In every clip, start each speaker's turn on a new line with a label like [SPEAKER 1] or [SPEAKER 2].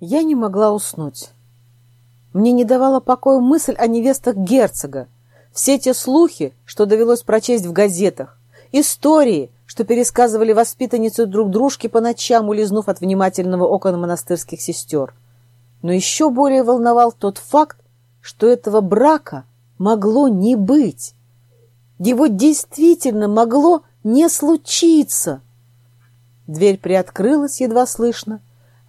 [SPEAKER 1] Я не могла уснуть. Мне не давала покоя мысль о невестах герцога. Все те слухи, что довелось прочесть в газетах, истории, что пересказывали воспитанницы друг дружке по ночам, улизнув от внимательного окон монастырских сестер. Но еще более волновал тот факт, что этого брака могло не быть. Его действительно могло не случиться. Дверь приоткрылась едва слышно,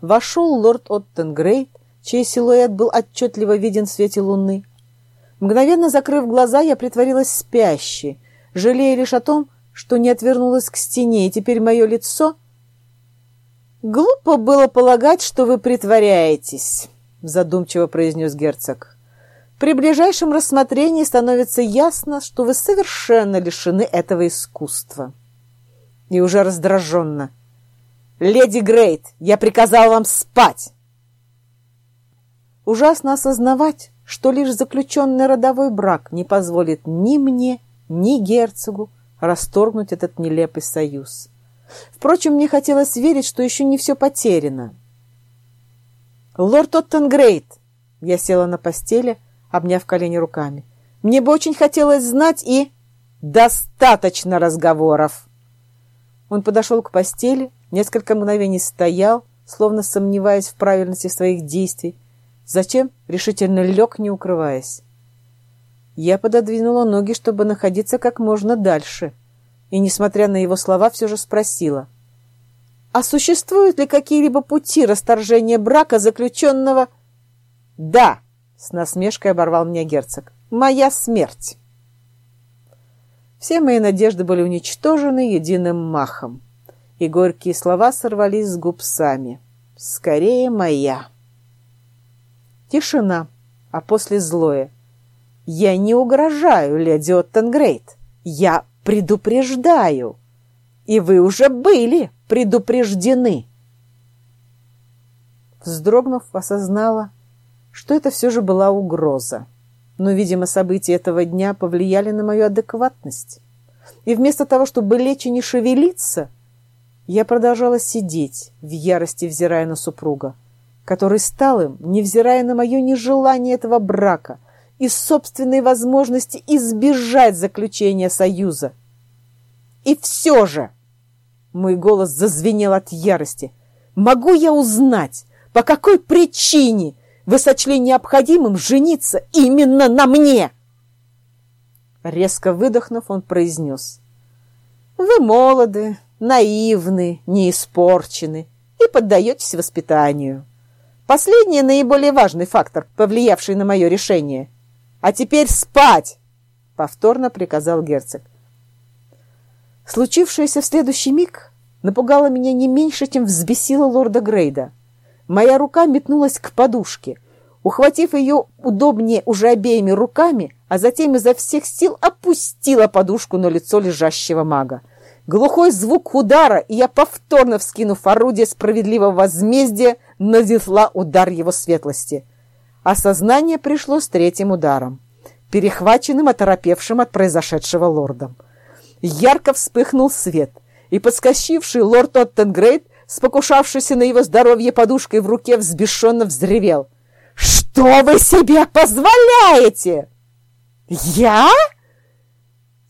[SPEAKER 1] вошел лорд Оттенгрейд, чей силуэт был отчетливо виден в свете луны. Мгновенно закрыв глаза, я притворилась спящей, жалея лишь о том, что не отвернулась к стене, и теперь мое лицо... «Глупо было полагать, что вы притворяетесь», — задумчиво произнес герцог. «При ближайшем рассмотрении становится ясно, что вы совершенно лишены этого искусства». И уже раздраженно. «Леди Грейт, я приказал вам спать!» Ужасно осознавать, что лишь заключенный родовой брак не позволит ни мне, ни герцогу расторгнуть этот нелепый союз. Впрочем, мне хотелось верить, что еще не все потеряно. «Лорд Оттенгрейд!» Я села на постели, обняв колени руками. «Мне бы очень хотелось знать и...» «Достаточно разговоров!» Он подошел к постели, Несколько мгновений стоял, словно сомневаясь в правильности своих действий. Затем решительно лег, не укрываясь. Я пододвинула ноги, чтобы находиться как можно дальше. И, несмотря на его слова, все же спросила. «А существуют ли какие-либо пути расторжения брака заключенного...» «Да!» — с насмешкой оборвал меня герцог. «Моя смерть!» Все мои надежды были уничтожены единым махом и горькие слова сорвались с губ сами. «Скорее моя!» Тишина, а после злое. «Я не угрожаю, леди Оттенгрейд. Я предупреждаю. И вы уже были предупреждены!» Вздрогнув, осознала, что это все же была угроза. Но, видимо, события этого дня повлияли на мою адекватность. И вместо того, чтобы лечь и не шевелиться, я продолжала сидеть, в ярости взирая на супруга, который стал им, невзирая на мое нежелание этого брака и собственной возможности избежать заключения союза. И все же, мой голос зазвенел от ярости, могу я узнать, по какой причине вы сочли необходимым жениться именно на мне? Резко выдохнув, он произнес. Вы молоды, наивны, не испорчены и поддаетесь воспитанию. Последний наиболее важный фактор, повлиявший на мое решение. А теперь спать! Повторно приказал герцог. Случившееся в следующий миг напугало меня не меньше, чем взбесило лорда Грейда. Моя рука метнулась к подушке. Ухватив ее удобнее уже обеими руками, а затем изо всех сил опустила подушку на лицо лежащего мага. Глухой звук удара, и я, повторно вскинув орудие справедливого возмездия, нанесла удар его светлости. Осознание пришло с третьим ударом, перехваченным, оторопевшим от произошедшего лордом. Ярко вспыхнул свет, и подскочивший лорд Оттенгрейд, спокушавшийся на его здоровье подушкой в руке, взбешенно взревел. «Что вы себе позволяете?» «Я?»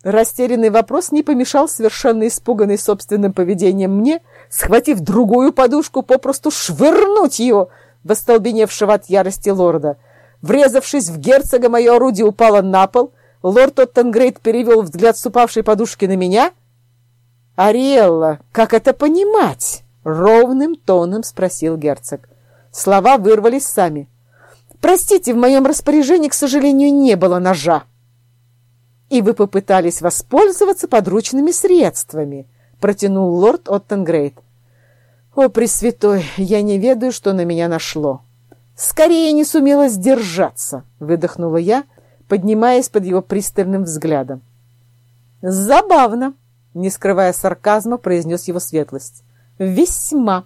[SPEAKER 1] Растерянный вопрос не помешал совершенно испуганный собственным поведением мне, схватив другую подушку, попросту швырнуть ее в остолбеневшего от ярости лорда. Врезавшись в герцога, мое орудие упало на пол. Лорд Оттенгрейд перевел взгляд с упавшей подушки на меня. «Ариэлла, как это понимать?» — ровным тоном спросил герцог. Слова вырвались сами. «Простите, в моем распоряжении, к сожалению, не было ножа» и вы попытались воспользоваться подручными средствами», — протянул лорд Оттенгрейд. «О, Пресвятой, я не ведаю, что на меня нашло». «Скорее не сумела сдержаться», — выдохнула я, поднимаясь под его пристальным взглядом. «Забавно», — не скрывая сарказма, произнес его светлость. «Весьма.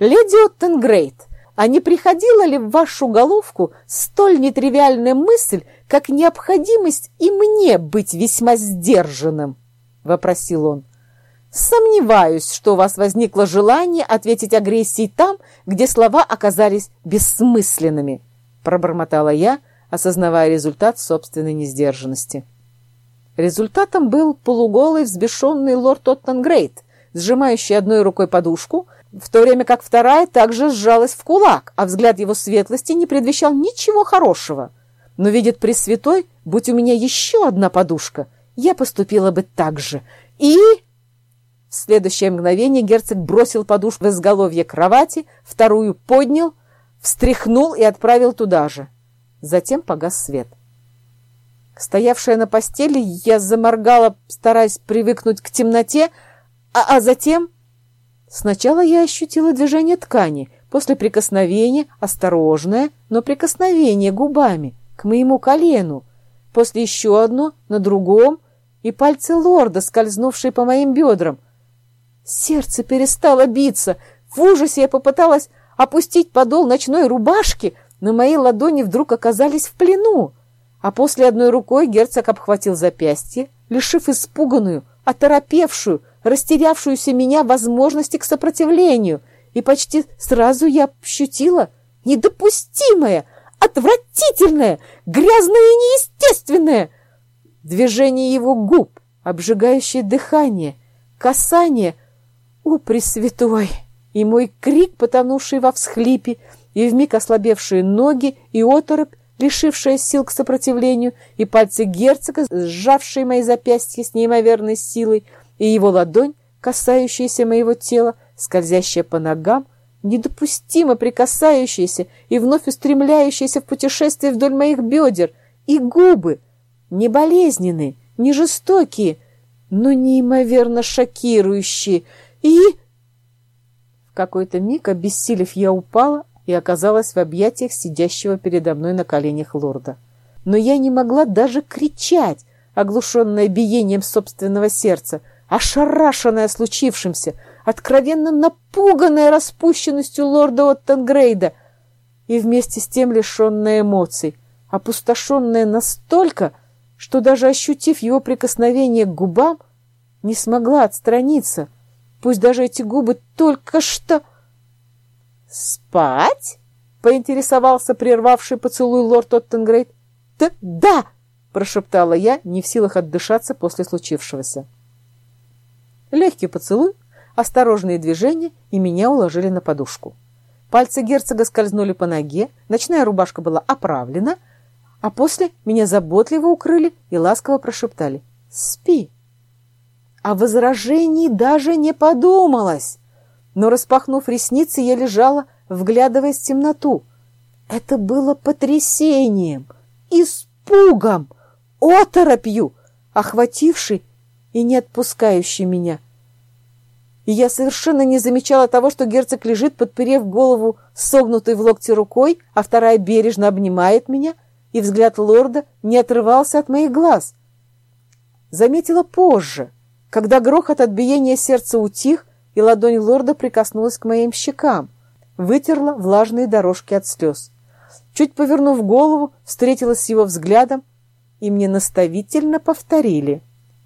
[SPEAKER 1] Леди Оттенгрейд, а не приходила ли в вашу головку столь нетривиальная мысль, как необходимость и мне быть весьма сдержанным? — вопросил он. Сомневаюсь, что у вас возникло желание ответить агрессией там, где слова оказались бессмысленными, пробормотала я, осознавая результат собственной несдержанности. Результатом был полуголый взбешенный лорд Оттенгрейд, сжимающий одной рукой подушку, в то время как вторая также сжалась в кулак, а взгляд его светлости не предвещал ничего хорошего. Но видит Пресвятой, будь у меня еще одна подушка, я поступила бы так же. И... В следующее мгновение герцог бросил подушку в изголовье кровати, вторую поднял, встряхнул и отправил туда же. Затем погас свет. Стоявшая на постели, я заморгала, стараясь привыкнуть к темноте, а, а затем... Сначала я ощутила движение ткани, после прикосновения, осторожное, но прикосновение губами к моему колену, после еще одно на другом, и пальцы лорда, скользнувшие по моим бедрам — Сердце перестало биться. В ужасе я попыталась опустить подол ночной рубашки, но мои ладони вдруг оказались в плену. А после одной рукой герцог обхватил запястье, лишив испуганную, оторопевшую, растерявшуюся меня возможности к сопротивлению. И почти сразу я ощутила недопустимое, отвратительное, грязное и неестественное движение его губ, обжигающее дыхание, касание, «О, Пресвятой!» И мой крик, потонувший во всхлипе, и вмиг ослабевшие ноги, и оторопь, лишившая сил к сопротивлению, и пальцы герцога, сжавшие мои запястья с неимоверной силой, и его ладонь, касающаяся моего тела, скользящая по ногам, недопустимо прикасающаяся и вновь устремляющаяся в путешествие вдоль моих бедер, и губы, не болезненные, не жестокие, но неимоверно шокирующие, и... В какой-то миг, обессилев, я упала и оказалась в объятиях сидящего передо мной на коленях лорда. Но я не могла даже кричать, оглушенная биением собственного сердца, ошарашенная случившимся, откровенно напуганная распущенностью лорда Оттенгрейда и вместе с тем лишенная эмоций, опустошенная настолько, что даже ощутив его прикосновение к губам, не смогла отстраниться — Пусть даже эти губы только что... «Спать?» — поинтересовался прервавший поцелуй лорд Оттенгрейд. «Да, да!» — прошептала я, не в силах отдышаться после случившегося. Легкий поцелуй, осторожные движения, и меня уложили на подушку. Пальцы герцога скользнули по ноге, ночная рубашка была оправлена, а после меня заботливо укрыли и ласково прошептали «Спи». О возражении даже не подумалось. Но, распахнув ресницы, я лежала, вглядываясь в темноту. Это было потрясением, испугом, оторопью, охватившей и не отпускающей меня. И я совершенно не замечала того, что герцог лежит, подперев голову согнутой в локте рукой, а вторая бережно обнимает меня, и взгляд лорда не отрывался от моих глаз. Заметила позже — когда грохот от биения сердца утих, и ладонь лорда прикоснулась к моим щекам, вытерла влажные дорожки от слез. Чуть повернув голову, встретилась с его взглядом, и мне наставительно повторили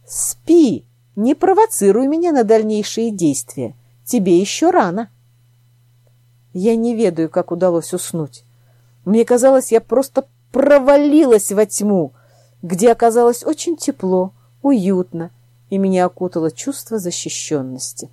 [SPEAKER 1] «Спи, не провоцируй меня на дальнейшие действия, тебе еще рано». Я не ведаю, как удалось уснуть. Мне казалось, я просто провалилась во тьму, где оказалось очень тепло, уютно, и меня окутало чувство защищенности.